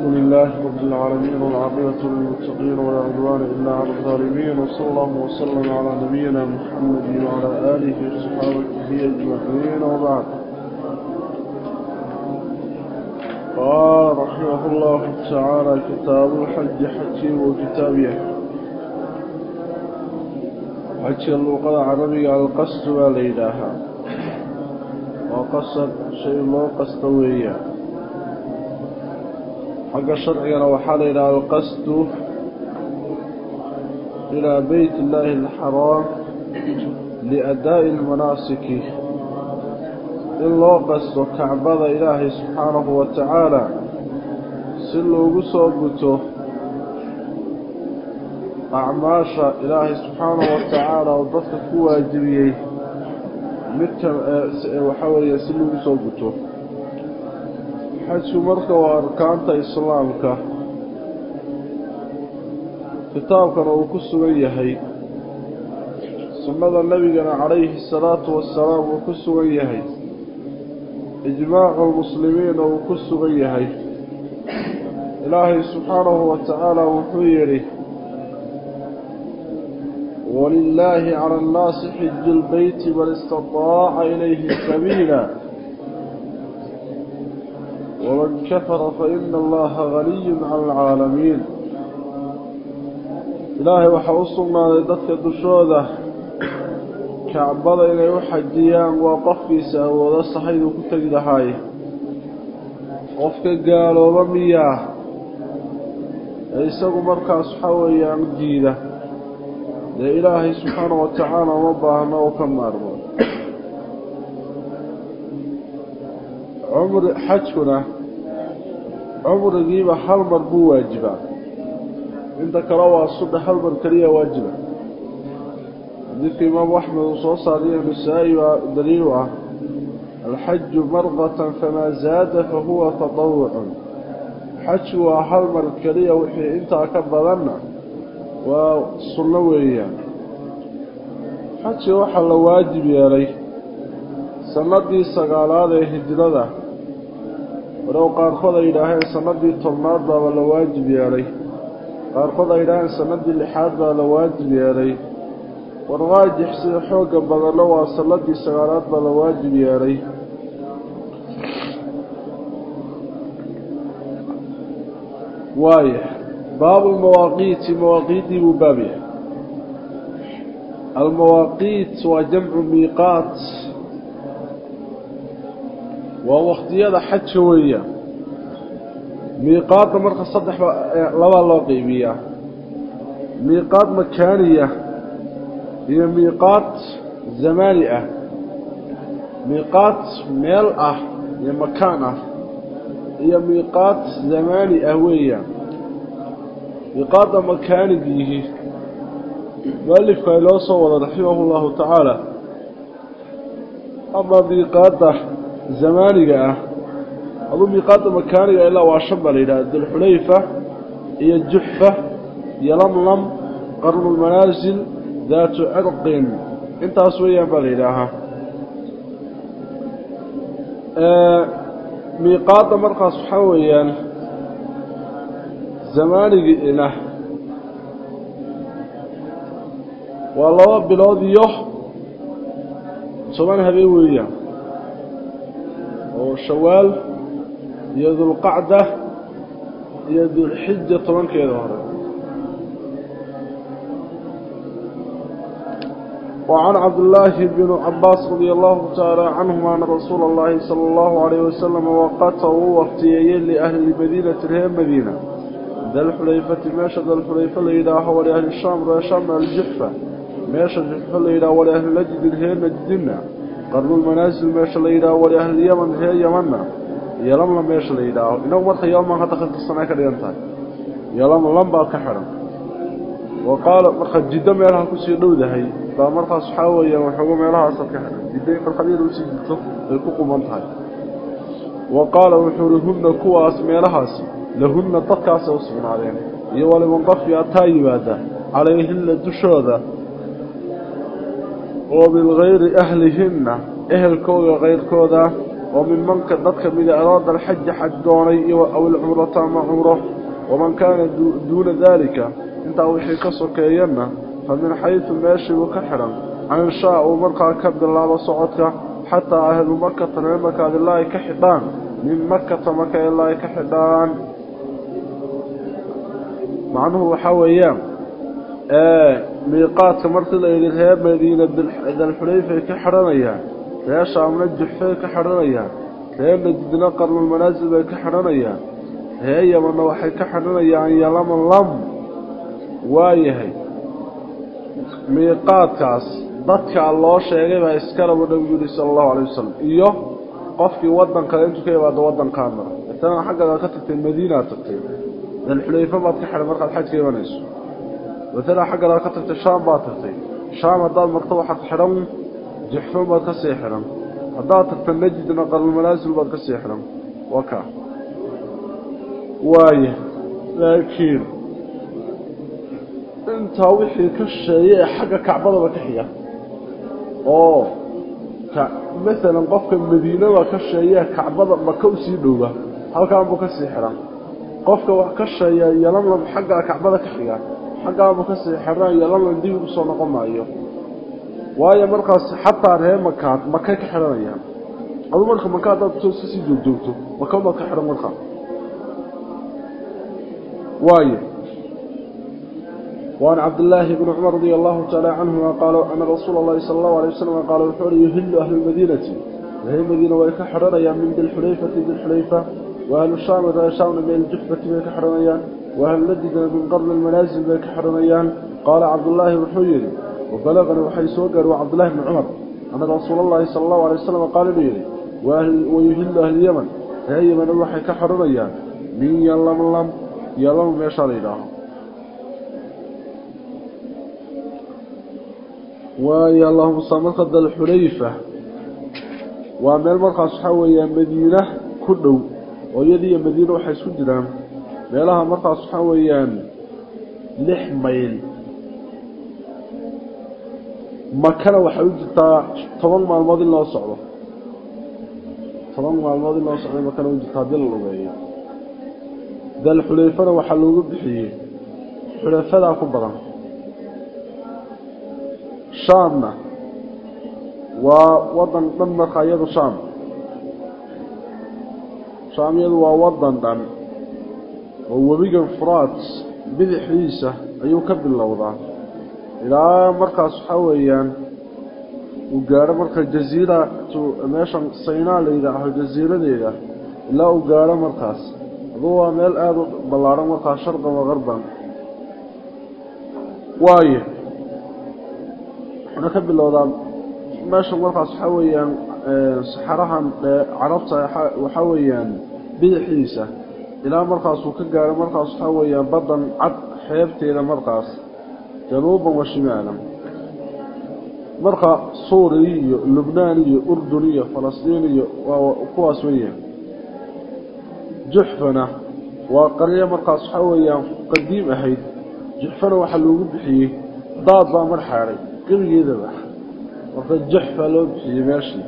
الحمد لله رب العالمين والعاقبة للمتقين ولا عدوان إلا على الظالمين وصلى الله وسلم على نبينا محمد وعلى آله وصحابته أجمعين وبعد. قال رحمه الله تعالى كتاب الحج حجي وكتابيه. حج اللغة العربية القصد والإلهة وقصد شيء الله قصدوية حق شرعنا وحال إلى القصد إلى بيت الله الحرام لأداء المناسك إلا قصد كعبد إلهي سبحانه وتعالى سلو قصوبته أعماشا إلهي سبحانه وتعالى وضفك واجبيه midka waxa weeye si lagu soo guto xajku marka waa arkaanta islaamka kitaabkana uu ku sugan yahay. Sunnada nebigana calayhi asalaatu wasalaam uu ku sugan yahay. Ijmaacu lmuslimiina uu ku sugan yahay. Ilaahay subxaanahu wa tacaala wuxuu yidhi walilaahi cala annaasi xiju lbeyti man istataaca ilayhi sabiila. ومن كفر فإن الله غني عن العالمين. إلهي وحوصلنا لذلك الدشودة كعبض إلي وحجيان وقفي سأولا صحيح كتجد هاي. قفك قالوا بمياه. إيساق مركز حويان جيدة. wa tacaala uma baahno oo ka maarmo cumri xajkuna cumrigiiba hal mar buu waajibaa. Inta kale waa sudha hal mar keliya waajiba xadiidka imaamu axmed uu soo saariyo nasaa-i baa daliilu ah alxaju marqatan famaa zaada fa huwa tatawucun xajku waa hal mar keliya wixii intaa ka badanna waa sunno weeyaan. Xajiga waxaa la waajib yeelay sanadii sagaalaad ee hijrada ولو قال خذ إلى هاي سندي طلاب ولا واجب ياري قال خذ إلى هاي سندي لحاد ولا واجب ياري والراجح سيحوق بغلوة سندي سغارات ولا واجب ياري وايح باب المواقيت مواقيت مبابي المواقيت وجمع ميقات المواقيت waa wakhtiyada xaja weeya. Miiqaadka marka saddex labaa loo qeybiyaa miiqaad makaaniya iyo miiqaad zamaani ah. Miiqaad meel ah iyo makaan ah iyo miiqaad zamaani ah weeya. Miiqaadda makaanigiihi mualifka ay loo soo wada raximahu llahu tacaala ama miiqaadda zamaaniga ah aduu miiqaada makaaniga ilaa waa shan baa la yidhaha dulxulayfa iyo juxfa iyo lamlam qarnulmanaasil daatu cirqin intaas weeyaan baa la yidhaahaa miiqaada markaas waxaa weeyaan zamaanigiina waa laba bilood iyo toban habeen weeyaan oo shawaal iyo dulqacda iyo dulxija tobankeeda hore وعن عبد الله بن عباس رضي الله تعالى عنهما أن رسول الله صلى الله عليه وسلم وقته وقتيين لأهل المدينة الهام مدينة ذا الحليفة ماشى ذا الحليفة لإله ولأهل الشام والشام الجحفة ماشى الجحفة لإله ولأهل نجد هي نجدنا qarnulmanaasil meesha la yidhaho waliahlilyaman reer yamanna yolamla meesha la yidhaaho inagu marka yalaman hadda khasana ka dhigan tahay yolamla lambaa ka xidhan wa qaala marka jiddo meelaha ku sii dhowdahay baa markaas waxaa weeyaan waxooga meelahaasaad ka xidhan jiddo in marqadyada u sii jirto ay ku quban tahay wa qaala wuxuu uhi hunna kuwaas meelahaasi lahunna dadkaasay u sugnaadeen iyo waliman qofki ataa yimaada calayhinna dushooda oo min hayri ahlihinna ehelkooda kayrkooda ومن من ضدك من أراد الحج حجوني أو العمرة مع عمره ومن كان دون ذلك. انت وحي كسكينا فمن حيث ماشي وكحرا عن شاء ومرقى كبد الله وصعدك حتى أهل مكة نعمك الله كحدان من مكة مكة الله كحدان معنه وحويان آه miiqaadka markii layidhi ree madiina dalxudayfay ka xidhanayaan ree shaamna juxfay ka xidhanayaan ree madidna qarnulmanaasil bay ka xidhanayaan ree yamanna waxay ka xidhanayaan yalama lam. Waayahay miiqaadkaas dadkaa loo sheegay baa iskarabo nabigu yihi sala allahu alay wasalam iyo qofkii waddankaada intuu ka imaado waddankaa mara. Itana xaggaad ka tagtay madiinaa tagtay dalxudayfa baad ka xidhan markaad xaj imanayso maalan xaggadaad ka tagtay shaam baad tagtay shaam haddaad magto waxaa ku xidhan jixfan baad ka sii xidhan haddaad tagta najidna qarnulmanaasil baad ka sii xidhan waa kaa waaya laakiin intaa wixii ka sheeye ee xagga kacbadaba ka xiga oo maalan qofka madiinaba ka sheeyee kacbada maka u yalamlam dib u soo noqon maayo waayo markaas xataa reer makaad maka ka xiranayaan adu marka maka dad soo sii joogjoogto maka ma ka xiran marka waayo وعن عبد الله بن عمر رضي الله تعالى عنهما قال أن رسول الله صلى الله عليه وسلم قال وحول يهل أهل المدينة. وهي المدينة ويكحرنيا من ذي الحليفة ذي الحليفة. وأهل الشام ويشام من الجحفة ويكحرنيا وهل لدينا من قبل المنازل بك حرميان؟ قال عبد الله وحيري وبلغنا وحي سوقر وعبد الله بن عمر أن رسول الله صلى الله عليه وسلم قال لي وأهل ويهل أهل اليمن هاي من الوحي كحرميان؟ من يلم اللم يلم يشعر إله ويا اللهم صمت قد الحليفة. وعمل مرقى صحوة مدينة كله ويدي مدينة وحي سجرام meelaha markaas waxaa weeyaan lix mayl. Makana waxay u jirtaa toban maalmood in loo socdo. Toban maalmood in loo socdo makana u jirtaa haddii la lugeeyo. Dalxulayfana waxaa loogu bixiyey xulafadaa ku badan. Shaamna. Waa wadan dhan markaa iyadu shaam. Shaam iyadu waa wadan dhan oo webigan furaat bidixdiisa ayuu ka bilowdaa. Ilaa markaas waxaa weeyaan uu gaadho marka jaziiratu meeshan saynaa la yidhaaho jasiiradeeda ilaa uu gaadho markaas. Aduu waa meel aada u ballaadhan markaas sharqan wa qarban waayo ka bilowdaa meesha markaas waxaa weeyaan saxarahan carabta waxaa weeyaan bidixdiisa ilaa markaasuu ka gaaro markaas waxaa weeyaan badan cad xeebteeda markaas januuban wa shimaalan. Marka suuriya iyo lubnaan iyo urdun iyo falastiin iyo waa kuwaas weeyaan. Juxfana waa qaryo markaas waxaa weeyaan qadiim ahayd. Juxfana waxaa loogu bixiyey daad baa mar xaadhay gebigeedaba marka jaxfa loo bixiyey meeshii.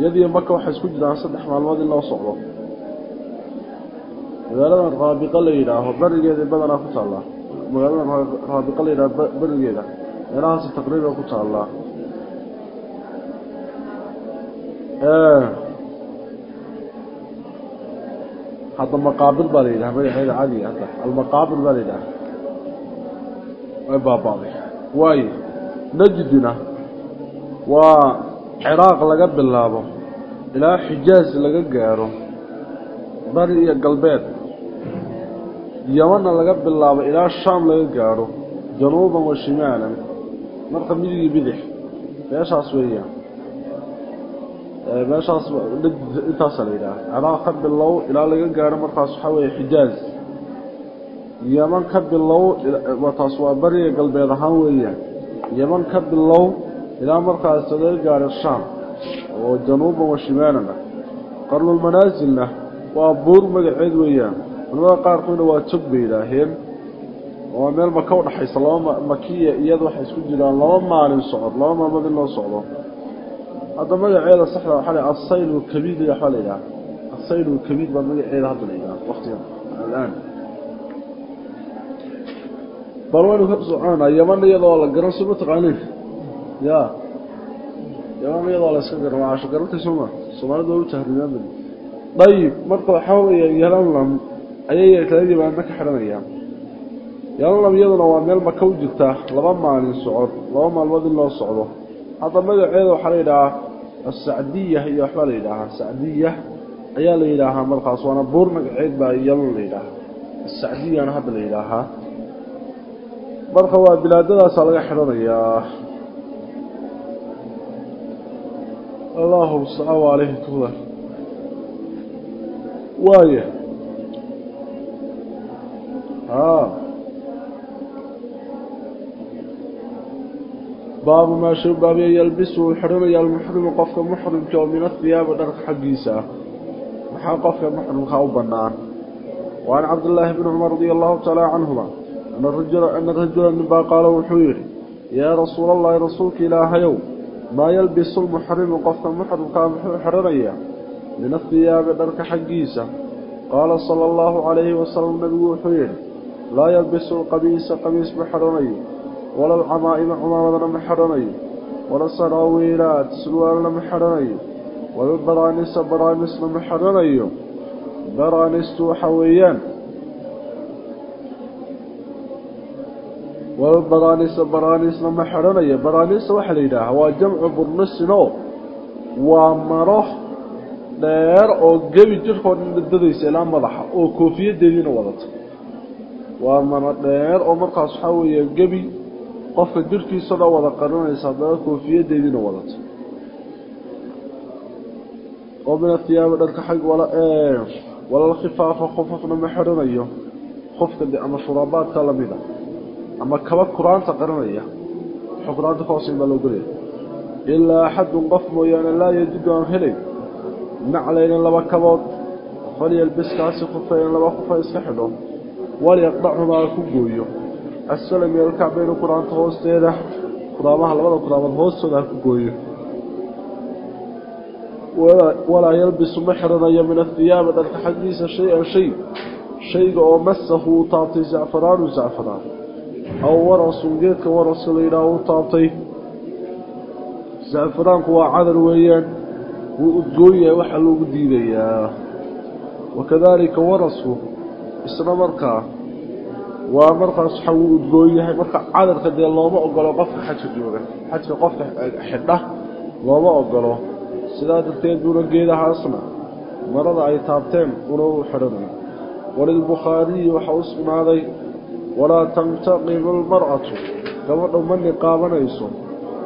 Iyadiiyo maka waxay isku jiraan saddex maalmood in loo socdo magaaladan raabiqa la yidhaaho berigeeda badanaa ku taallaa. Magaaladan raabiqa la yidhaaho berigeeda meelahaasi taqriiban ku taallaa. Hadda maqaabil baa la yidhaha magaceeda caadiga hadda. Almaqaabil baa la yidhaha way baabaaday waayo najdina waa ciraaq laga bilaabo. Ilaa xijaaz laga gaaro. Bari iyo galbeed yamanna laga bilaabo ilaa shaam laga gaaro januuban wa shimaalan. Marka midigii bidix meeshaas weeyaan. Meeshaas intaasa la yidhaha ciraaq ka bilow ilaa laga gaaro markaas waxaa weeye xijaaz. Yaman ka bilow taas waa bariga galbeed ahaan weeyaan. Yaman ka bilow ilaa markaas laga gaaro shaam oo januuban wa shimaalan ah. Waa buur magaceed weeyaan culamada qaarkoodna waa tog bay yidhaaheen waa meel maka udhaxaysa laba makiya iyada waxay isku jiraan laba maalin socod laba maalmood loo socdo. Hadda magaceeda saxda waxaa la asayl lkabiid waxaa la yidhaha. Asayl baa magaceeda hadda la yidhaha waqtigan alaan. Bal waynu ka soconaa yaman iyadoo la garan soo mataqaaniin ya yaman iyadoo la iska garan waa casho garantay sooma soomaalida waa u tahrimaamadi dayib marka waxaa weeya yalan ayay kala yimaadna ka xidhanayaan yalanlam iyaduna waa meel maka u jirta? Laba maalin socod laba maalmood in loo socdo. Hadda magaceeda waxaa la yidhahaa asacdiya iyo waxbaa la yidhaahaa sacdiya ayaa la yidhaahaa markaas waana buur magaceed baa yalan la yidhaahaa. Asacdiyana hadda la yidhaahaa. Marka waa bilaadadaasaa laga xidhanayaa allahu mustacaan aleyhi tuda waaya آه. باب ما شرب باب يلبسه الحرم المحرم قفك محرم كو من الثياب ودرك حقيسة. محا قفك محرم خاوبنا وعن عبد الله بن عمر رضي الله تعالى عنهما. أن الرجل أن الرجل النبا قال وحير يا رسول الله رسولك إلى هيو ما يلبس المحرم قفك محرم كو حرمية من الثياب ودرك حقيسة. قال صلى الله عليه وسلم نبي وحير laa yalbisu alqabiisa qabiis ma xadhanayo wala alcamaa'ima cumaamadana ma xadhanayo wala saraawiilaad surwaalna ma xadhanayo wala baraanisa baraamisna ma xadhanayo baraanistu waxa weeyaan wala baraanisa baraaniisna ma xadhanayo baraaniisa waxaa la yidhaahaa waa jamcu burnisinoo waa maro dheer oo gebi jirhkoo dhan dadaysa ilaa madaxa oo koofiyadeediina wadato waa maro dheer oo markaas waxa weeye gabi qofka jirkiisa dhan wada qarinaysa dad koofiyadeedina wadato oo min thiyaab dharka xaq wala ee wala khifaafa khufafna ma xiranayo khufka ama shurabaadka lamida ama kaba quraanta qaranaya quraanta koosin baa loo galay ilaa axad qof mooyaane laa yajidu aan helay naclayna laba kabood falyalbiskaasi khufeen laba khufa iska xidho walyaqdachumaa ku gooyo. Assalam yalkacbayna quraanta hoosteeda quraamaha labada quraamood hoostooda ha ku gooyo. Walaa yalbisu ma xiranayo min athiyaabi dharka xaggiisa shay-an shay shayga oo masahu uu taabtay zacfaraanu zacfaraan aw warasun geedka waraska la yidhaaho u taabtay. Zacfaraanku waa cadar weeyaan wuu udgoon yahay waxaa loogu diidayaa. Wakadaalika warasku isna markaa waa markaas waxa wuu udgoon yahay marka cadarka dee looma ogolo qofka xajka jooga xajka qofka xidha looma ogolo. Sidaa darteed buuna geedahaasna marada ay taabteen una u xidhanay. Walilbukhaariyi waxaa u sugnaaday walaa tantaqimu almar'atu gabadha ma niqaabanayso.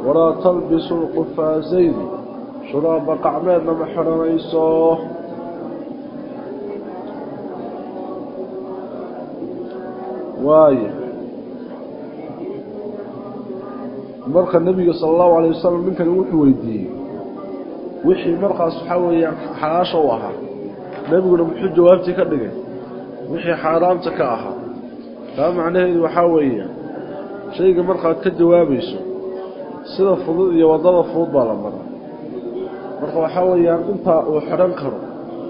Walaa talbisu lqufaasayni shuraaba qacmeedna ma xidhanayso waayo marka nebiga sala allahu alayh wasalam ninkani wuxuu weydiiyey wixii markaas waxaa weeyaan xalaasha u ahaa. Nebiguna muxuu jawaabtii ka dhigay? Wixii xaaraamta ka ahaa. Taa macnaheedu waxaa weeye shayga markaad ka jawaabayso sida fudud iyo waddada fudud baa la maraa. Marka waxaa weeyaan intaa uu xidhan karo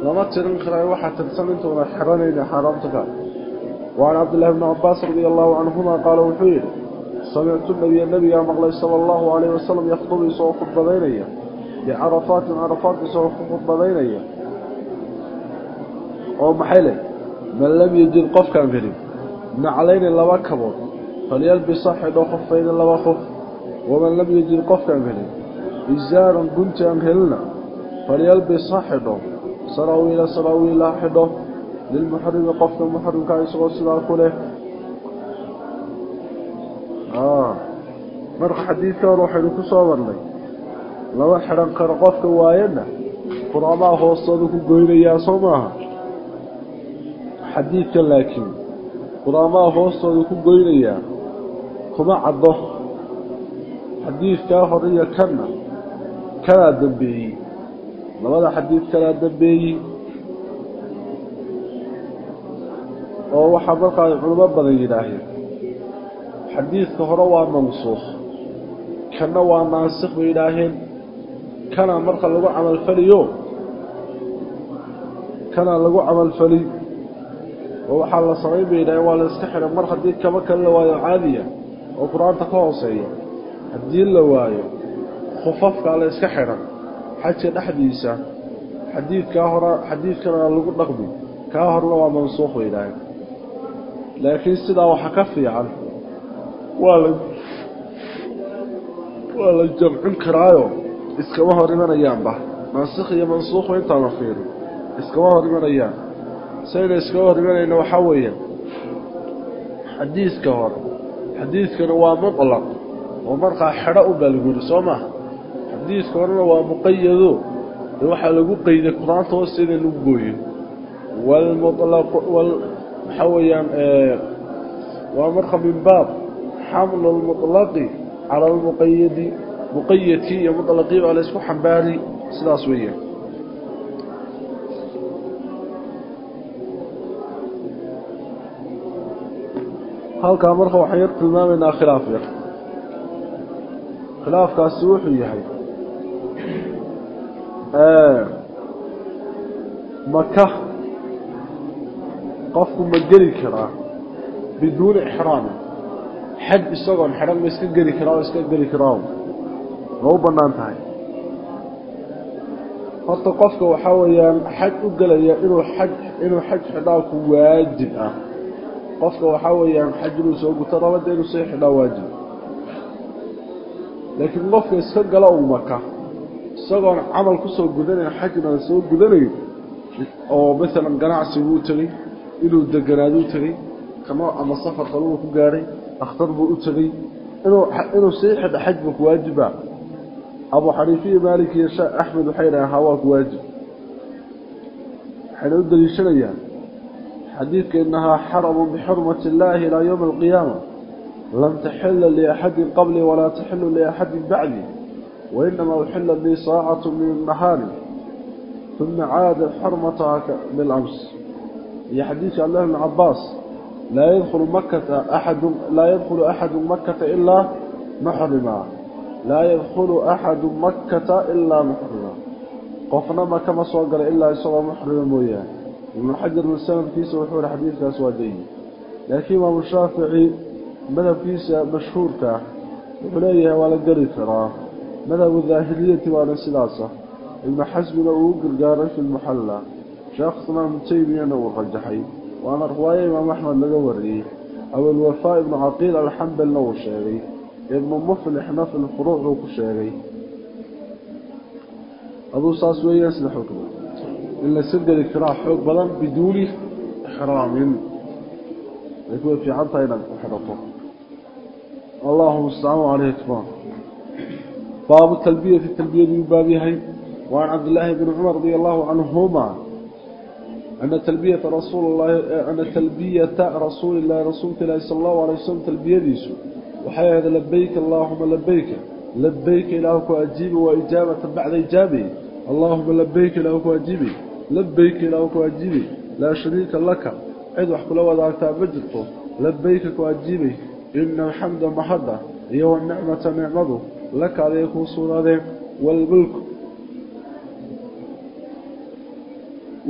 lama tirin karayo waxaa tirsan intuuna xidhanayna xaaraamta ka وعن عبد الله بن عباس رضي الله عنهما قال وحيد سمعت النبي النبي مغلي صلى الله عليه وسلم يخطب يسوع خطبة بينية عرفات يسوع خطبة بينية أو من لم يجد قف كان فيهم نعلين اللواء فليلبي فليلبس أحد خفين اللواء خف. ومن لم يجد قف كان فيهم إزارا قنت أمهلنا. فليلبس صحيح سراويل سراويل أحده qofka muxrimka isagoo sidaa ku leh marka xadiidka hor waxaynu ku soo marnay lama xidhan karo qofka waayana quraamaha hoostooda ku goynayaa soo maaha xadiidka laakiin quraamaha hoostooda ku goynayaa kuma caddo xadiidkaa hor iyo kanna kanaa dambeeyey labada xadiid kanaa dambeeyey oo waxaa markaa culimo badan yidhaaheen xadiidka hore waa mansuukh. Kanna waa naasikh bay yidhaaheen kana marka lagu camalfaliyo kana lagu camalfali oo waxaa la samayn bay yidhaaheen waa la iska xidhan mar haddii kaba kale la waayo caadiya oo qur'aanta ka hooseeya haddii la waayo khufafkaa la iska xidhan xajka dhexdiisa xadiidkaa hore xadiidkana lagu dhaqmi kaa horena waa mansuuq bay yidhaaheen laakiin sidaa waxa ka fiican waa la waa la jamcin karaayo. Iskama hor imanayaanba. Naasik iyo mansuuqba intaana fiirin. Iskama hor imanayaan. Sayna iskama hor imanayna waxaa weeye xadiidka hore xadiidkana waa mutlaq oo markaa xedho u baa lagu yidhi soo maha xadiidka horena waa muqayado ee lagu qeyday qur'aanta hoosteeda lagu waxaa weeyaan waa marka min baab xamlu lmutlaqi cala almuqayadi muqayadkii iyo mutlaqii baa la isku xambaari sidaas weeyaan. Halkaa marka waxaan yar tilmaamaynaa khilaaf yar. Khilaafkaasi wuxuu yahay maka qofku ma geli karaa biduuni ixraami xaj isagoon xidhan ma iska geli karaa oo iska geli karaa ma u bannaan tahay. Horta qofka waxaa weeyaan xaj u gelaya inuu xaj inuu xaj xidhaa ku waajib ah. Qofka waxaa weeyaan xaj inuu soo guto rabada inuu soo xidhaa waajib. Laakiin qofka iska gala uu maka isagoon camal ku soo gudanayn xajna soo gudanayn oo maalan ganacsiguu tegey inuu deganaaduu tegey kano ama safar kaluu ku gaadhay akhtar buu u tegey inuu inuu sii xidha xaj buu ku waajiba abu xaniifa iyo maalik iyo sheekh axmed waxay dhahaan haa waa ku waajib waxayna u daliishanayaan xadiidka inahaa xaramun bixurmati illaahi ilaa yowmi alqiyaama lam taxila liaxadin qablii walaa taxilu liaxadin bacdii wainamaa uxilat lii saacatu min nahaari uma caada xurmataha bilams iyo xadiidka cabdillahi bn cabaas laa yadkhulu makata axadu laa yadkhulu axadu makata ilaa muxrima laa yadkhulu axadu makkata ilaa muxrima qofna maka ma soo gala ilaa isagoo muxrima mooyaane ibnu xajar sanadkiisa wuxuu ihi xadiidkaas waa dayi laakiin imaamu shaafici madhabkiisa mashhuurka wuxuu leeyahay waa la geli karaa madhabu daahiriyati waana sidaasa ibnu xasmina uu شيخ صنام تيمية ورجحي وأنا رواية إمام أحمد لقوري. أو الوفاء ابن عقيل الحمد لله وشاري ابن مفلح نفل الفروع وكشاري أبو ساسوية يسلح حكمه. إلا سرق الكراح حق بلان بدون إحرام. يكون في عطا إلى الحرطة اللهم استعانوا عليه إتمام. باب التلبية في التلبية يبابيها وعن عبد الله بن عمر رضي الله عنهما. أن تلبية رسول الله أن تلبية رسول الله رسول الله صلى الله عليه وسلم تلبية ديسو وحي هذا لبيك اللهم لبيك لبيك إلهك أجيبي وإجابة بعد إجابي اللهم لبيك إلهك أجيبي لبيك إلهك أجيبي لا شريك لك عد وحكو لو ذاك مجرته لبيك وأجيبي إن الحمد محضة هي والنعمة نعمته لك عليك وصول والملك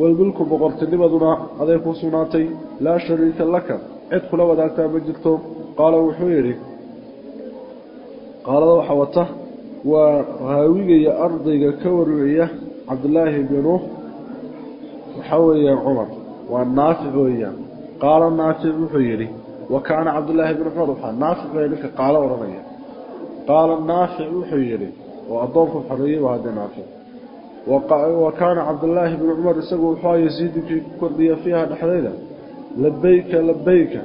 walmulku boqortinimaduna aday kuu sugnaatay laa shariika laka. Cid kula wadaagtaa ma jirto. Qaala wuxuu yidhi qaalada waxaa wata waa raawigaya ardayga ka warweya cabdilaahi binu waxaa weeyaan cumar. Waa naafic weeyaan. Qaala naafic wuxuu yidhi wa kaana cabdilaahi binu cumar waxaa naafic wey ninka qaalo odhanaya. Qaala naafic wuxuu yidhi oo addoonku xoreeyey waa haddii naafic wakaana cabdulaahi bnu cumar isagu wuxuu yasiidukii ku kordhiya fiiha dhexdayda labayka labayka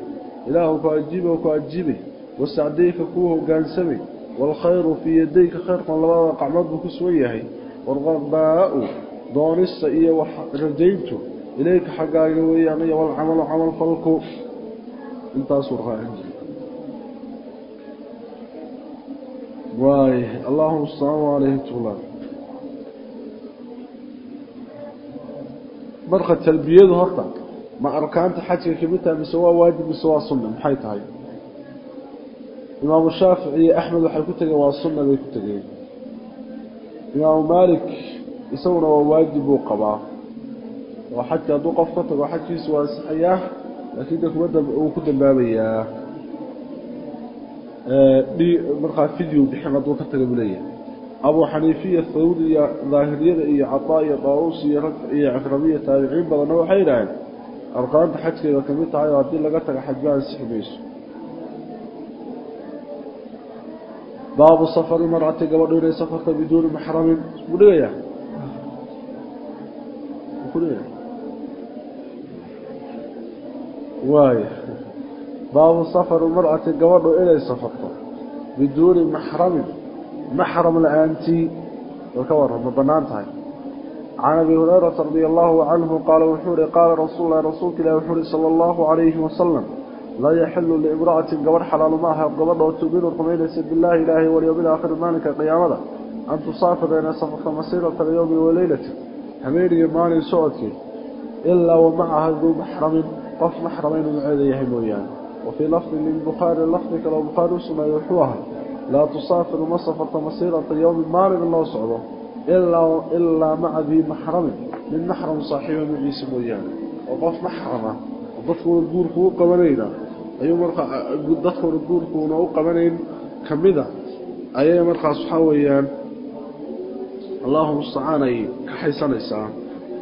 ilaahu ku ajiibo ku ajiibe wasacdayka kuu hogaansame waalkhayru fii yadayka khayrkan labada qacmood buu ku sugan yahay. Warqarbaa'u doonista iyo wax rajayntu. Ilayka xaggaaga weeyaan iyo walcamalu camalfalku intaasuu raaci waay allaahuma salaam marka talbiyadu horta ma arkaanta xajka ka mid tahay mise waa waajib mise waa sunna maxay tahay? Imaamu shaafici iyo axmed waxay ku tageen waa sunna bay ku tageen imaamu maalik isaguna waa waajib buu qabaa. Oo xajka hadduu qof ka tago xajkiisu waa ansaxayaa laakiin de kuma uu ku dambaabayaa. Markaa fideo bixin hadduu ka taga buu leeyahay abuu xaniifiya thawriya daahiriyada iyo cadaa iyo daawuus iyo rag iyo cikramiya taabiciin badanna waxay yidhaaheen arkaanta xajkeeda ka mid tahay oo haddii laga taga xajba ansixi mayso. Baabu safari marcati gabadho inay safarta biduuni maxramin muu dhigayaa? Waay baabu safari marcati gabadho inay safarto biduuni maxramin maxram la'aantii way ka waran ma bannaan tahay can abi hurayrata radi allahu canhu qaala wuxuu ihi qaala rasuul lahi rasuulka ilahi wuxuu ihi sala allahu calayhi wasalam laa yaxilu liimra'atin gabadh xalaalu ma aha gabadha oo tu'minu rumaynaysa billaahi ilaahi walyowmi alaakhiri maalinka qiyaamada an tusaafira inay safarta masiirata alyowmi waleylati habeeniyo maalin socodkeed ilaa laa tusaafiru ma safarta masiirata yowmi maalin in loo socdo ilaa maca dii maxramin min maxram saaxiiba maciisa mooyaane. Oo qof maxrama oo dadkuuna guurku u qabanayna. Ayuu markaa dadkuuna guurkuuna u qabanayn ka mida. Ayay markaas waxaa weeyaan allahu mustacaan ay ka xaysanaysaa.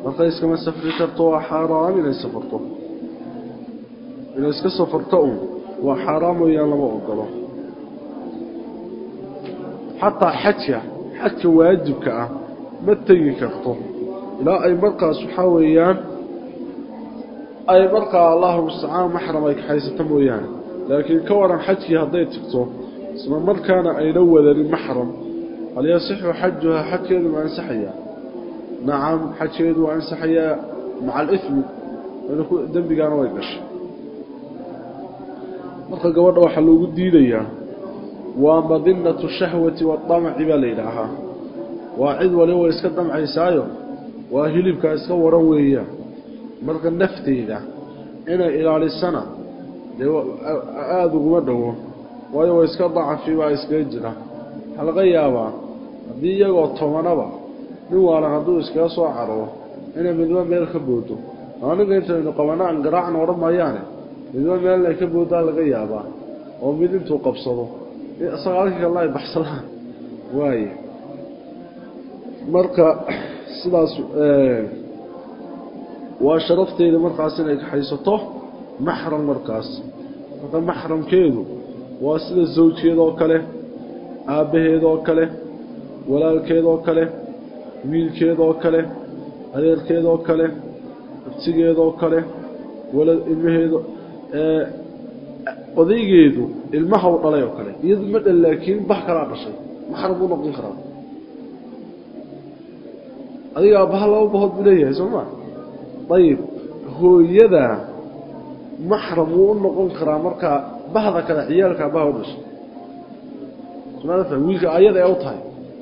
Marka iskama safri karto waa xaaraam inay safarto. Inay iska safarto un waa xaaraam mooyaan lama ogolo xataa xajka xajka waajibka ah ma tegi karto ilaa ay markaas waxaa weeyaan ay markaa allahu mustacaan maxram ay kaxaysato mooyaane laakiin ka waran xajkii hadday tagto isla markaana ayna wadanin maxram hal yasixu xajuhaa xajkeedu ma ansaxayaa nacam xajkeedu waa ansaxayaa maca alifmi dembigaana way gashay marka gabadha waxaa loogu diidayaa waa madinatu shahwati waadamaci baa la yidhaahaa. Waa cid waliba iska damcaysaayo waa hilibkaa iska waran weeyaan marka nafteeda inay ilaalisana dee aada uguma dhowo waayo way iska dacafi baa iskaga jira. Waxaa laga yaabaa haddii iyagoo tobanaba nin waalan hadduu iskaga soo cararo inay midba meel ka boodo aniga intaynu qabana aan garaacna odhan maayaane midba meel ay ka booddaa laga yaabaa oo mid intuu qabsado sagaalkii kalna ay baxsadaan waaye. Marka sidaas waa sharafteeda markaas inay kaxaysato maxram markaas. Marka maxramkeedu waa sida zawjkeedoo kale aabbaheedoo kale walaalkeedoo kale wiilkeedoo kale adeerkeedoo kale abtigeedoo kale walad ilmaheedo odaygeedu ilmaha u dhalay oo kale iyadu ma dhal laakiin bax kalaa dhashay maxram buu noqon karaa adiga aabbaha laba bahood buu leeyahay soo ma? Ayib hooyada maxram wuu u noqon karaa markaa bahda kale ciyaalka aabbaha u dhashay. Wiilka ayada ee u tahay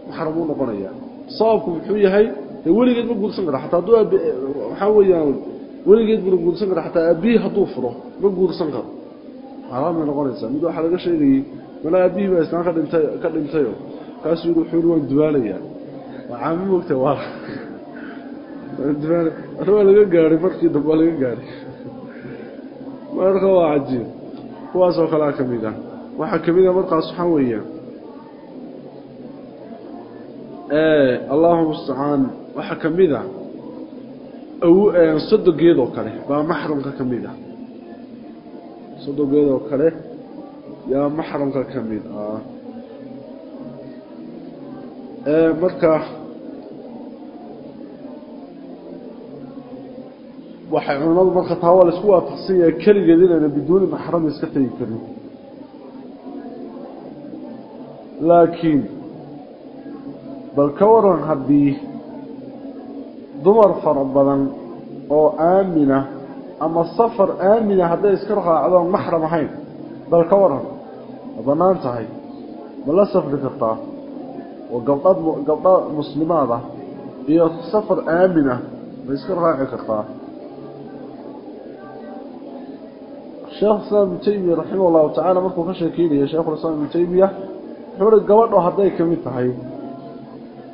maxram wuu noqonayaa sababku muxuu yahay dee weligeed ma guursan kara xataa hadduu waxaa weeyaan weligeed buna guursan kara xataa aabihii hadduu furo ma guursan karo xaaraan bay noqonaysaa. Mid waxaa laga sheegayey mala aabihii baa islaan ka dhintay ka dhintayo kaasuu yidhi wuxuu yidhi waan dubaalayaa waa caami mogta waa dubaala waa laga gaadhay markii dambe waa laga gaadhay marka waa cajiib. Kuwaasoo kalea ka mid ah. Waxaa ka mid a markaas waxaa weeyaan. Allahu mustacaan waxaa ka mid a sodogeedoo kale baa maxramka ka mid ah sodogeedoo kale yaa maxramka ka mid ah. Marka waxay culimadu marka taa waa la isku waafaqsan yahay keligeed inayna biduuni maxram iska tegi karin. Laakiin bal ka waran haddii dumar fara badan oo aamina ama safar aamina hadday iska raacdoon maxram ahayn bal ka waran bannaan tahay. Ma la safri oo gabdha muslimaad ah iyo safar aaminah ma iska raaci kartaa? Sheekh islaam ibnu taymiya tacaala markuu ka sheekeynaya sheekhulislaam ibnu taymiya wuxuu hi gabadho hadday ka mid tahay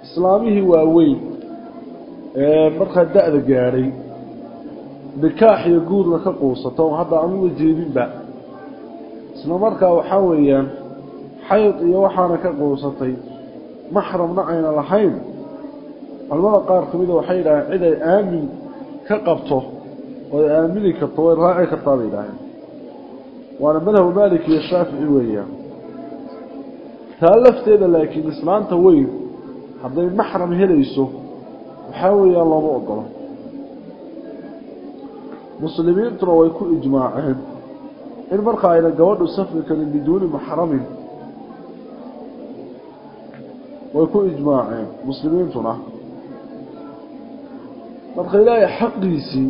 islaamihii waaweyn ee markaa da-da nikaax iyo guurna ka quusato oo hadda aan uga jeedinba. Isla markaa waxaa weeyaan xayd iyo waxaana ka quusatay. Maxramna ayna lahayn. Culamada qaar ka mida waxay yidhaaheen cid ay aamin ka qabto oo ay aamini karto way raaci kartaa bay yidhaaheen waana madhabu maalik iyo shaafici weeyaan. Taa lafteeda laakiin islaanta weyn hadday maxram helayso waxaa weeyaan looma ogolo مسلمين ترى ويكو إجماعهم. إن برقى إلى قواد السفلك بدون محرم. ويكون إجماعهم. مسلمين ترى. برقى إلهي حقيسي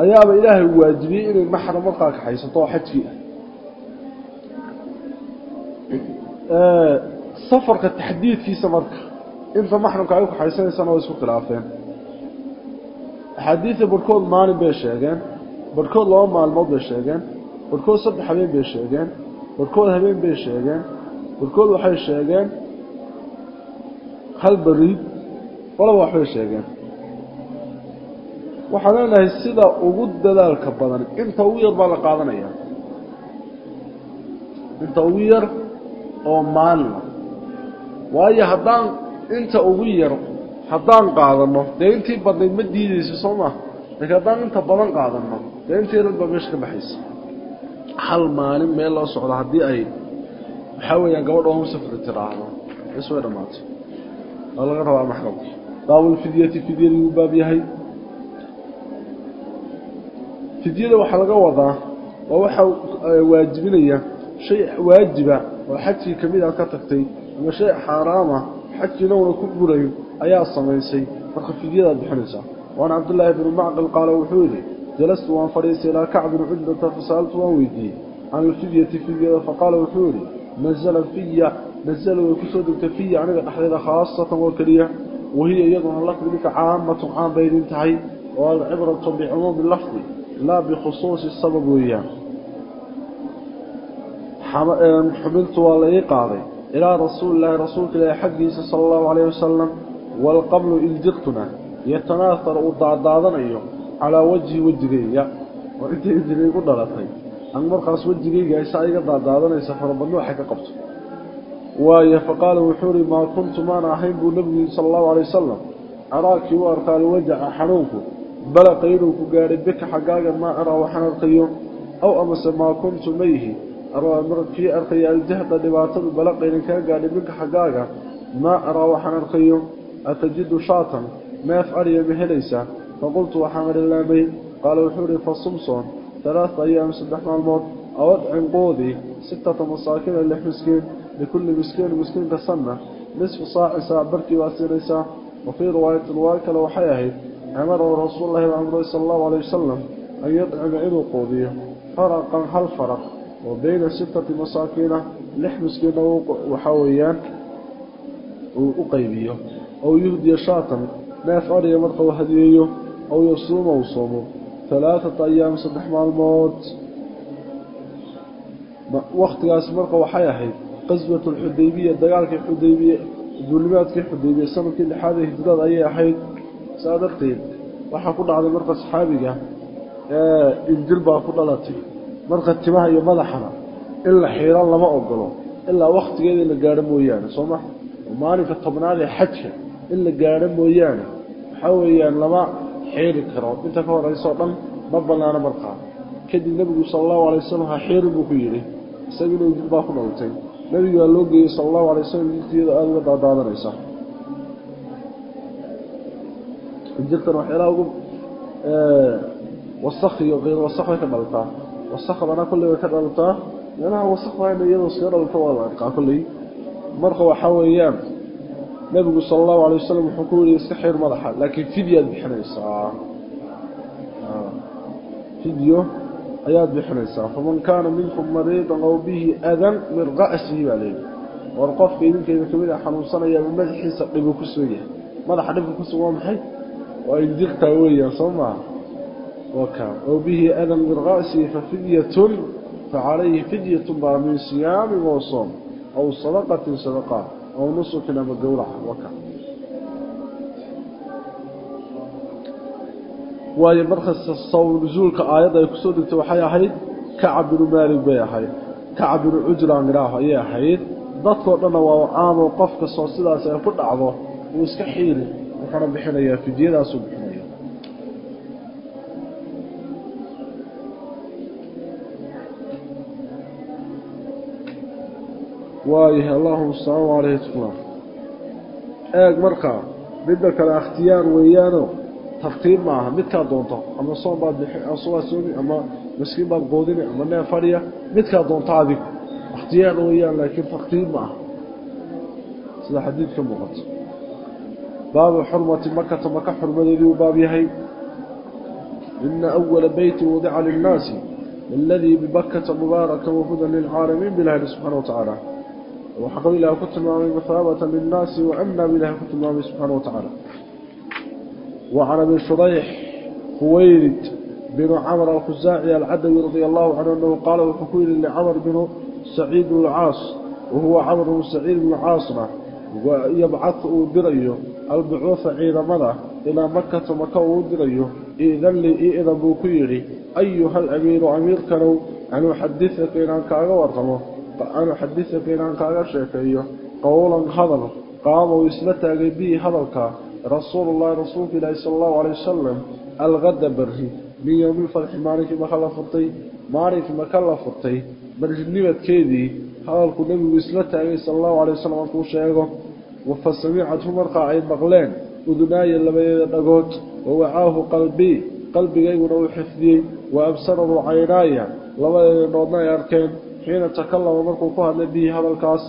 أياب إلهي واجبي إلى المحرم برقى حيث طوحت فيه. آه، صفر كالتحديد في سمرك. إن فمحرم كعيوك حيثين سنة ويسوق العافين axaadiida barhkood maalin bay sheegeen barhkood laba maalmood bay sheegeen barhkood saddex habeen bay sheegeen barhkood habeen bay sheegeen barhkood waxay sheegeen hal bariid walaba waxbay sheegeen. Waxaan leenahay sida ugu dadaalka badan inta ugu yar baa la qaadanaya. Inta ugu yar oo maalina waayo haddaan inta ugu yar haddaan qaadano dee intii ma diideyso soo maa laakiin haddaan inta badan qaadano dee intii ka baxaysa hal maalin meel loo socdo haddii ay waxaa weeyaan gabadha hom safri tiraahdo bes dhammaatay. Waa laga rabaa maxramki baabulfidyati fidyadii uu baab yahay. Fidyada waxaa laga wadaa waa waxaa waajibinaya shay waajiba oo xajkii ka mid a ka tagtay ama shay xaaraama xajkiina una ku burayn ayaa samaysay marka fidyadaad bixinaysaa waan cabdullaahi bnu macqil qaala wuxuu yidhi jalastu waan fadhiistay ilaa kacbin cudbata fasa'altu waan weydiiyey can alfidyati fidyada faqaala wuxuu yidhi nazala fiya nazala way ku soo degtay fiya aniga dhexdeeda khaasatan oo keliya wahiya iyaduna lafdi midka caamatun caan bay idin tahay oo alcibratu ilaa rasuulilaahi rasuulka ilaahi xaggiisa sala allahu calayhi wasalam waalqablu iljiqtuna yatanaathar uu daadaadanayo calaa wajhi wejigayga oo intay idinaygu dhalatay an markaas wejigayga isaa iga daadaadanaysa farabadno waxay ka qabto waayo faqaala wuxuu ihi maa kuntu maana ahayn buu nebigu sala allahu calay wasalam araakii u arkaa alwajaca xanuunku balaqa inuu ku gaadhay bika xaggaaga maa araa waxaan arkayo aw amase maa kuntu kii arkaya aljahda dhibaatadu balaqa inan kaa gaadhay minka xaggaaga maa araa waxaan arkayo atajidu shaatan neef ariya ma helaysaa faqultu waxaan arilaamay qaala wuxuu ihi fa sumsoon talaata ayaam saddex maalmood aw adcin qoodii sittata masaakina lix miskiin likulli miskiin miskiinka sanna nisfu saaci saac barkii baa siinaysaa wa fii riwaayatin riwaayo kale waxay ahayd amarahu rasuululahi baa amray sala allahu calay oo bayna sittati masaakiina lix miskiina waxaa weeyaan uu u qaybiyo ow yuhdiya shaatan neef ariya marka uu hadiyeeyo ow yasuuma uu soomo halaaata ayaam saddex maalmood. Waktigaas marka waxay ahayd qaswat alxudaybiya dagaalkii xudaybiye duulimaadkii xudaybiya sannadkii lixaad ee hijrada ayay ahayd. Saa darteed waxaa ku dhacday marka saxaabiga injil baa ku dhalatay marka timaha iyo madaxana in la xiiran lama ogolo ilaa waktigeeda la gaadho mooyaane soo ma? Maalinka tobnaad ee xajka in la gaadho mooyaane. Waxaa weeyaan lama xiiri karo. Inta ka horeysoo dhan ma banaano markaa kadib nebigu sala allahu alay wasalam ha xiirin buu ku yidhi. Isagina injil baa ku dhalatay nebigu waa loo geeyey sala allahu alay wasalam injiltiyada aada uga daadaadanaysa. Injiltan waxyaalaha ugu wasakh iyo keyr wasakh bay ka kolley way ka dhalataa meelaha wasakhdana iyadoo iskaga dhalata waa la arkaa kolley marka waxaa weeyaan nebigu sala allahu alay wuxuu ku yihi iska xiir madaxa. Laakiin fidyaad bixinaysaa fidyo ayaad bixinaysaa faman kaana minkum mariidan aw bihi adan min ra'sihi baa leeyihi war qofka idinkeyda ka mid a xanuunsanaya madaxiisa dhibu ku sugan yahay. Madaxa dhibka ku sugan waa maxay? Waa injirtaa weeyaan soo maaha وكان أو به أذى من رأسه ففدية فعليه فدية بها من صيام وصوم أو صدقة صدقة أو نصك لما قولها وكان waayo markasta sawr nusuulka aayadda ay ku soo dhigtay waxay ahayd kacab binu maalig bay ahayd. Kacab binu cujlaan idhaah ayay ahayd. Dadkao dhanna waa caamoo qof kastoo sidaas ay ku dhacdo wuu iska xiili wuxuuna bixinayaa fidyadaasuu bixin. waayahay allahuma asalaamu caleyhi tufnaa eeg markaa midda kale ikhtiyaar weeyaano taftiib maaha. Midkaa doonto ama soon baad bswaa soomi ama miskiin baad qoodina ama neen fadhiya midkaa doonto adigu ikhtiyaar weeyaan laakiin taktiib ma aha sida xadiidka muuqato baabu xurmati makata maka xurmadeedii uu baab yahay. Ina awala beyti wadica linnaasi aladii bibakata mubaarakan wahudan lilcaalamiin bilahi subxana wa tacaala وحق إله كتب معه مثابة للناس وأمنا بالله كتب معه سبحانه وتعالى وعن ابن شريح خويرد بن عمر الخزاعي العدوي رضي الله عنه أنه قال وحكوين لعمر بن سعيد بن العاص وهو عمر بن سعيد بن العاصرة ويبعث دريه البعوث عيد مضى إلى مكة مكة دريه إذن لي إذن بوكيري أيها الأمير أمير كانوا أن أحدثك إن أنك fa-an uxadisaka inaan kaaga sheekeeyo qowlan hadal qaama uu isla taagay bihi hadalkaa rasuulullahi rasuulka ilaahi sala allahu calay wasalam alkada barri min yowmilfatxi maalinkii maka la furtay maalinkii maka la furtay barrinibadkeedii hadalkuu nebigu isla taagay sala allahu calay wasalam markuu sheego wafa samicathu markaa ay maqleen udunaaya labadeeda dhagood wa wacaahu qalbii qalbigayguna uu xifdiyey wa absarahu caynaaya labadeeda noodna ay arkeen xiina takalama markuu ku hadlay bihi hadalkaas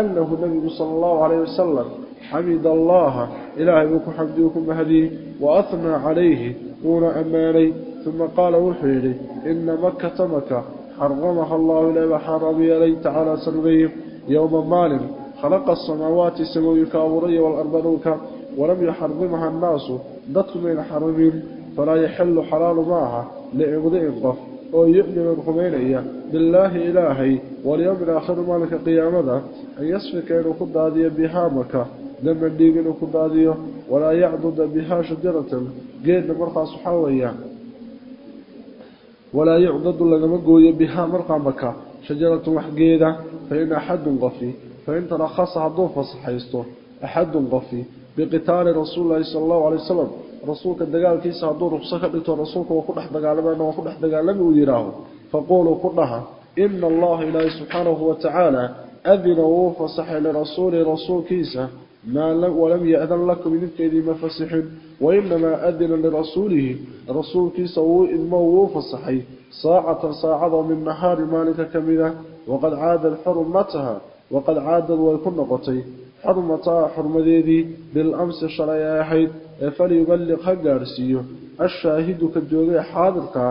annahu nabigu sala allahu calayhi wasalam xamid allaha ilaahay buu ku xamdi uu ku mahadiyey wa ahnaa calayhi wuuna ammaanay. Uma qaala wuxuu yidhi ina makata maka xaramaha allahu ilaahi baa xaaraam yeelay tacaala sarugayhim yowma maalin khalaqa asamaawaati samooyinka abuuraya waalarda dhulka walam yuxarimha annaasu dadkumayna xarimin falaa yaxilu xalaalu ma aha liimdi'in qof يلي تعالى سنغيه يوم مال خلق السماوات سمويك أوري والأرض ولم يحرمها الناس ضدك من حرمين فلا يحل حلال معها لإغضاء الضف ويؤمن الخمينية بالله إلهي واليوم الآخر مالك قيامة أن يسفك إنه كد هذه بهامك لما نديق إنه كد هذه ولا يعضد بها شجرة قيد مرقى صحاوية ولا يعضد لما قوي بها مرقى مكة شجرة وحقيدة فإن أحد قفي فإن ترخص عضوف صحيسته أحد قفي بقتال رسول الله صلى الله عليه وسلم رسولك الدقال كيسا عضو رخصك لتو رسولك وكل أحد قالما وكل أحد قالما ويراه فقولوا كلها إن الله إله سبحانه وتعالى أذن وفصح لرسول رسول كيسا ما لم ولم يأذن لكم من كيدي مفسح وإنما أذن لرسوله رسول كيسا إنما وفصحي xurmataa xurmadeedii bilamsi shalay ay ahayd ee falyuballiq ha gaadhsiiyo ashaahidu ka joogay xaadirka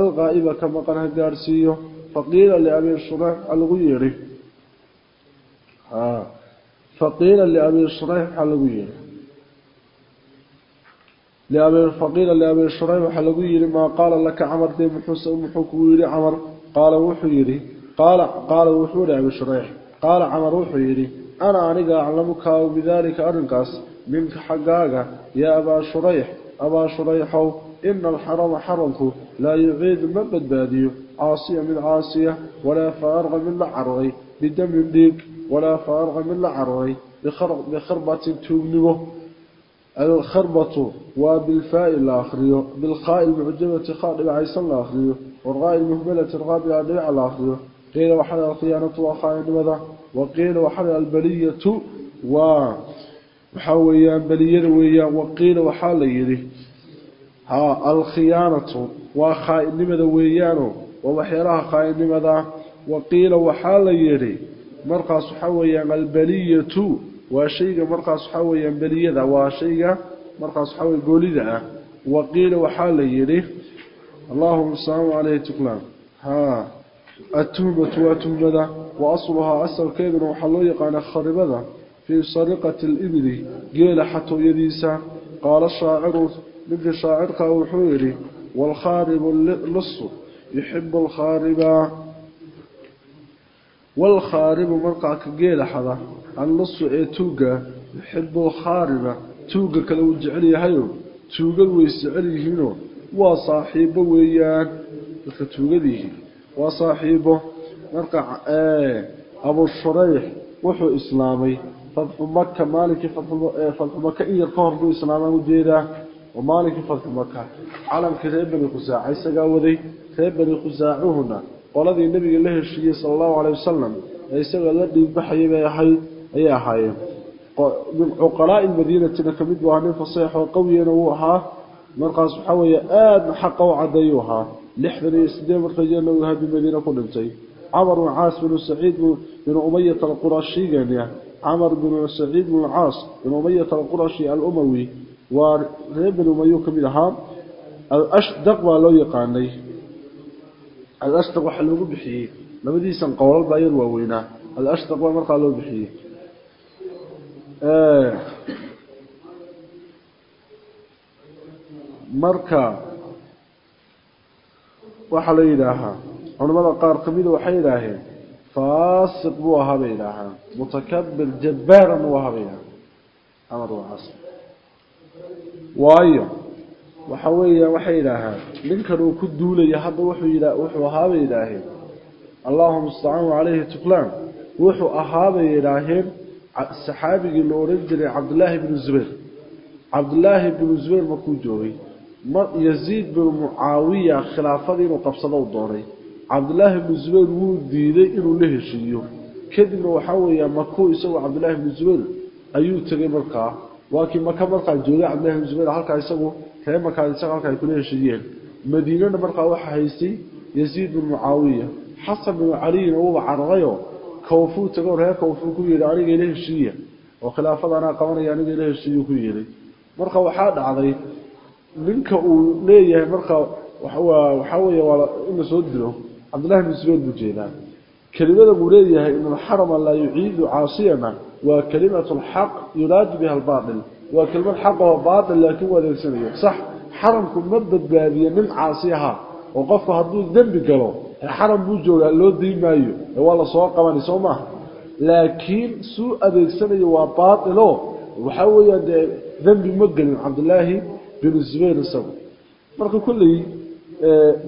alqaa'iba ka maqan ha gaadhsiiyo faqiila liabii shurayx a lagu yidhi. Faqiila liabii shurayx waxaa lagu yidhi. Faqiila liabii shurayx waxaa lagu yidhi maa qaala laka camar dee muxuu kugu yidhi camar? Qaala wuxuu yidhi qaala wuxuu yidhi abi shurayx qaala camar wuxuu yidhi أنا أنيق أعلمك بذلك أرنكاس منك حقاقا. يا أبا شريح أبا شريح إن الحرم حرمك. لا يعيد مبد باديه عاصية من عاصية ولا فارغ من لعرغي. بدم ديك ولا فارغ من لعرغي. بخربة توبنبه الخربة وبالفاء الآخرية بالخاء المعجبة خاطب عيسى الآخرية والغاء المهملة الغابة دبع الآخرية قيل وحل الخيانة وخائن ماذا؟ waqiila waxaa albaliyatu waa waxaa weeyaan beliyada weeyaan waqiila waxaa la yidhi ha alkhiyaanatu waa khaa-idnimada weeyaano waa waxyaalaha khaa-idnimadaa waqiila waxaa la yidhi markaas waxaa weeyaan albaliyatu waa shayga markaas waxaa weeyaan beliyada waa shayga markaas waxaa weye goolida ah waqiila waxaa la yidhi allahuma salaamu caleyh tuklan ha atuhmatu waa tuhmada وأصلها أصل كيدنا وحلو يقان خربذا في سرقة الإبل قيل حتى يديسا قال الشاعر مثل الشاعر قاو حويري والخارب اللص يحب الخاربا والخارب مرقع كقيل حذا اللص ee tuuga yuhibbu khariba tuuga kala uu jecel yahay tuuga way jecel yihiin waa saaxiibo weeyaan marka abu shurayx wuxuu islaamay. Fatxu maka maalinkii fatxu maka in yar ka hor buu islaamaan u jeedaa oo maalinkii fatxu maka calamkii reer bani khusaaca waday. Reer bani khusaacuhuna qoladii nabiga la heshiiyey sala allahu caleyh wasalam ee la dhiigbaxayay bay ahayd ayay ahaayeen. Min cuqalaa'i madiinatina ka mid buu ahaa nin qawiyana wuu ahaa. Markaas waxaa weeye aadna xaqa u caddeeyuu ahaa? Lixdan iyo sideed marka jeerna uu ahaa bimadiina ku dhintay camar bnu caas binu saciid binu umayat alqurashigania camar binu saciid bnu caas binu umayat alqurashi alumawi waa reer bani umayuu ka mid ahaa. Alashdaq baa loo yaqaanay. Alashdaq waxaa loogu bixiyey. Labadiisan qowlal baa yar waaweynaa alashdaq baa markaa loo bixiyey. Marka waxaa la yidhaahaa culamada qaar kamida waxay yidhaaheen faasiq buu ahaa bay yidhaahaan mutakabir jabbaaran uu ahaa bay yidhahaan camar wacaas waayo waxa weeyaan waxay yidhaahaan ninkan uu ku duulaya hadda wuxuu wuxuu ahaa bay yidhaaheen allahuma mustacaan caleyhi tuklaan. Wuxuu ahaa bay yidhaaheen saxaabigii la odhan jiray cabdillaahi bnu zubayr. Cabdillaahi bnu zubayr markuu joogay yaziid binu mucaawiya khilaafadii inuu qabsado u doonay cabdillaahi bnu zubayr wuu diiday inuu la heshiiyo. Kadibna waxaa weeya makuu isagoo cabdillaahi bnu zubayr ayuu tegay markaa. Waa kii maka markaa joogay cabdillahi bnu zubayr halkaa isagu reer markaa isaga halka ay kula heshiiyeen. Madiinana markaa waxaa haystay yaziid binu mucaawiya. Xasan binu caliyina uuba cararayo kawfuu tago reer kawfuu ku yidhi aniga ila heshiiya. Oo khilaafada qabanaya aniga ila heshiiyu ku yidhi. Marka waxaa dhacday ninka uu leeyahay marka waxaa weeye waa in la soo dilo cabdillahi bn zubayr buu jeedaa. Kelimada buu leeyahay in alxarama laa yuciidu caasiyana. Waa kalimatu lxaq yuraadu biha albaatil. Waa kelimad xaq oo baatil laakiin u adeegsanayo sax xaramku ma badbaadiye nin caasi ahaa oo qofku hadduu dembi galo xaram buu joogaa loo dayn maayo ee waa la soo qabani soo maaha laakiin suu adeegsanayo waa baatilo waxaa weeyaan dee dembi ma gelin cabdillaahi binu zubayr isagu. Marka kolley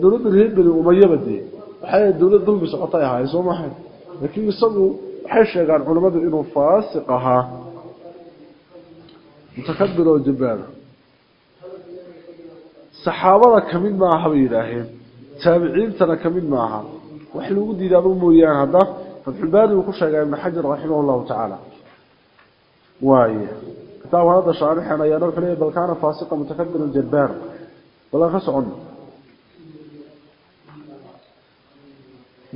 dowladda reer beni umayaba waxay dowlad dulmi socotay ahaay soo maaha laakiin isagu waxay sheegaan culimmadu inuu faasiq ahaa mutakabir oo jabbaada saxaabada kamid maaha bay yidhaaheen taabiciintana kamid maaha wax lagu diidaaba mooyaan hadda fatxulbaari uu ku sheegay ibn xajar raximah llahu tacaala waaye kitaabkan hadda shaarixan ayaana wuxuu leeyahy bal kaana faasiqa mutakabiran jabbaar balan ka socono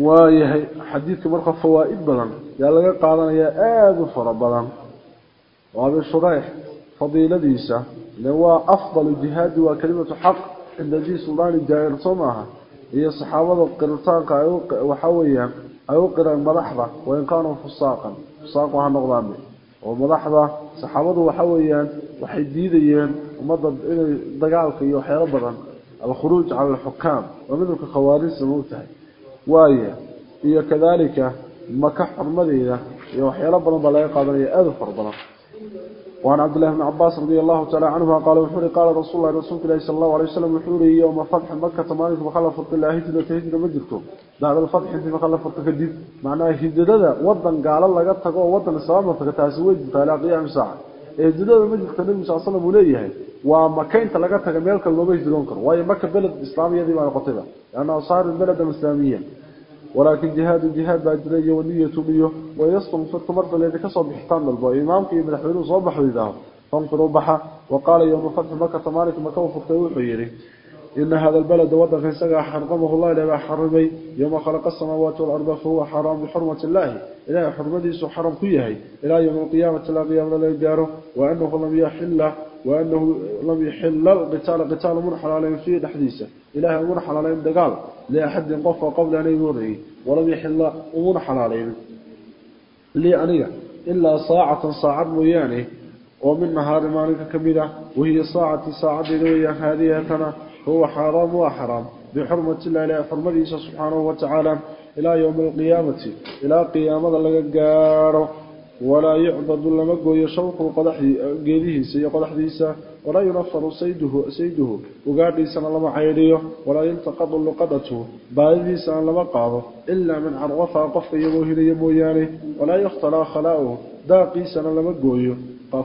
waayahay xadiidka marka fawaa'id badan yaa laga qaadanayaa aada u fara badan. Oo abi shureyx fadiiladiisa le waa afdalu jihaadi waa kelimatu xaq cinda di suldaani jaa-ir soo maaha iyo saxaabada qiritaanka waxaa weeyaan ay u qireen madaxda wain kaanuu fusaaqan fusaaqu ha noqdaan oo madaxda saxaabadu waxa weeyaan waxay diidayeen ummadda inay dagaalka iyo waxyaalo badan alkhuruuj cala alxukaam waa midabka khawaarijta ma ogtahay waayo iyo kadaalika maka xurmadeeda iyo waxyaalo badan baa laga qaadanaya aada u fara badan. Waan cabdillahi bni cabaas radia allahu taala canhuma qaala wuxuu uhi qaala rasuullah rasuulka ilahi sala allahu alay waslam wuxuu uri yowma fatxi makata maalinka makala furqilaa hijrata hijra ma jirto. Daaralfatxinti makala furqa kadib macnaha hijrada wadan gaalo laga tago oo wadan islaam laga taga taasi way jirtaa ilaa qiyaami saaca ee hijrada ma jirta nebigu sal slam uu leeyahay waa maka inta laga taga meel kale looma hijroon karo waayo maka beled islaamiyadii baa noqotayba leannaha saaru beladan islaamiyan ولكن جهاد الجهاد باجريه ونية نية ويصطم في التمرد الذي كسب بحتان البا إمامك من حبيله صبح وإذاه فانقروا بحا. وقال يوم فتح مكة مالك مكة وفقه وحيري إن هذا البلد وضع في سقع حرمه الله لما حرمي يوم خلق السماوات والأرض فهو حرام بحرمة الله. إلى حرمته سحرم كيه إلى يوم القيامة لا قيام لا يداره وأنه لم يحل وأنه لم يحل القتال قتال مرحل عليهم فيه تحديثه إلهي مرحل عليهم دقال لأحد قفى قبل أن يمره ولم يحل مرحل عليهم لي أنيا إلا ساعة ساعة مياني ومن نهار مالك كبيرة وهي ساعة ساعة دوية هذه كان هو حرام وحرام بحرمة الله إلى حرمته سبحانه وتعالى إلى يوم القيامة إلى قيامة لقاره walaa yucbadu lama gooyo shawqu geedihiisa iyo qodaxdiisa walaa yunafaru sayduhu ugaadhiisana lama caydhiyo walaa yultaqadu luqadatu baadidiisa aan lama qaado ilaa man carwafaa qofka iyagoo hidaya mooyaane walaa yukhtalaa khalaa'u daaqiisana lama gooyo.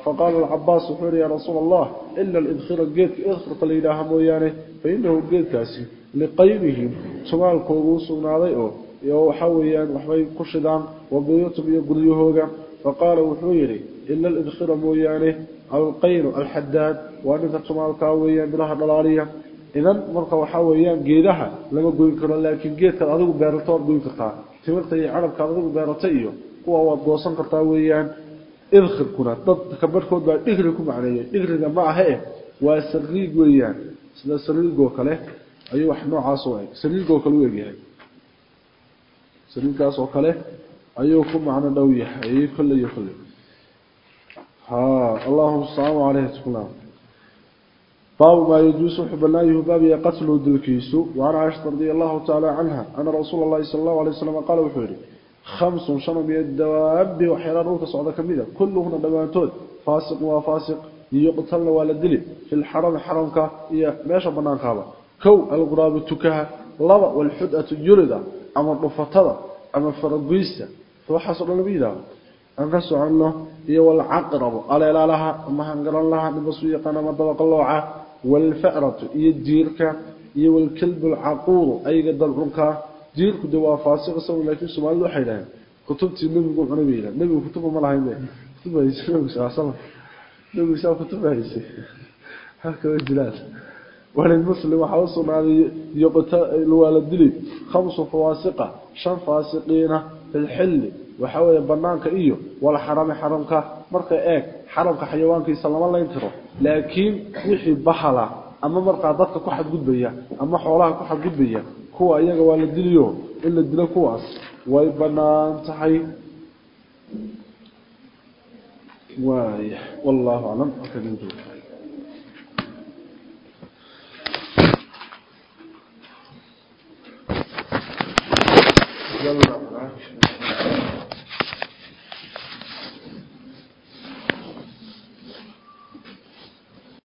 Faqaala alcabaas wuxuu yihi yaa rasuula allah ila alidkhira geedka idkhirka la yidhaaha mooyaane fainahu geedkaasi liqaydihi tumaalkoodu u sugnaaday oo waxaa weeyaan waxbay ku shidaan wa buyuutum iyo guryahooga faqaala wuxuu yidhi ila alidkhira mooyaane alqaynu alxadaad waa ninka tumaalkaa weeyaan bilaha dhalaaliya idan marka waxaa weeyaan geedaha lama goyn karo laakiin geedkaad adigu beerato waad goyn kartaa timirta iyo carabkaad adigu beerata iyo kuwa waad goosan kartaa weeyaan idkhirkuna dadka barhkood baa dhigri ku macneeyey dhigriga ma aha eh waa sariig weeyaan sida sariigoo kale ayuu wax ayuu ku macno dhow yahay kolle iyo kolle ha allahuma asalaamu caleyhi tuklaan baabu maa yajuusu wuxuu banaayahu baabiya qatluhu dilkiisu wacan caaishata radia allahu tacaala canha ana rasuula allahi sala allahu alay wasalam qaala wuxuu yihi khamsun shan min adawaabi waxyaalaha dhulka socda ka mida kulluhuna dhammaantood faasiqun waa faasiq yuqtalna waa la dili fi lxarami xaramka iyo meesha banaankaaba kow alquraabu tukaha laba walxudatu yurida ama dhufatada ama faragoysta waxaasoo dhan lama yidhaaho aan ka soconno iyo walcaqrabu aleelaalaha ama hangaran laha nibasu yaqaan ama dabaqalooca walfa'ratu iyo diirka iyo walkalbu alcaquuru ayga dalcunka diirku de waa faasiq isagu laakiin soomaalidu waxay dhaheen kutubtii nebigu cunay bay yidhahen nebigu kutuba ma lahayn be kutub haysay nebigu sal slam nebigu saa kutuba haysay halka way jiraan وللمسلم وحوصل هذه يقتل والدلي خمس فواسقة شن فاسقين في الحل وحاول بنانك إيو ولا حرام حرامك. مركا إيك حرامك حيوانك يسلم الله ينتره لكن وحي بحلا أما مركا ضدك كحد قد بيا أما حولها كحد قد بيا. كوا إياك والدليو إلا الدليو كواس. ويبنان تحي. واي والله أعلم. أكد يلا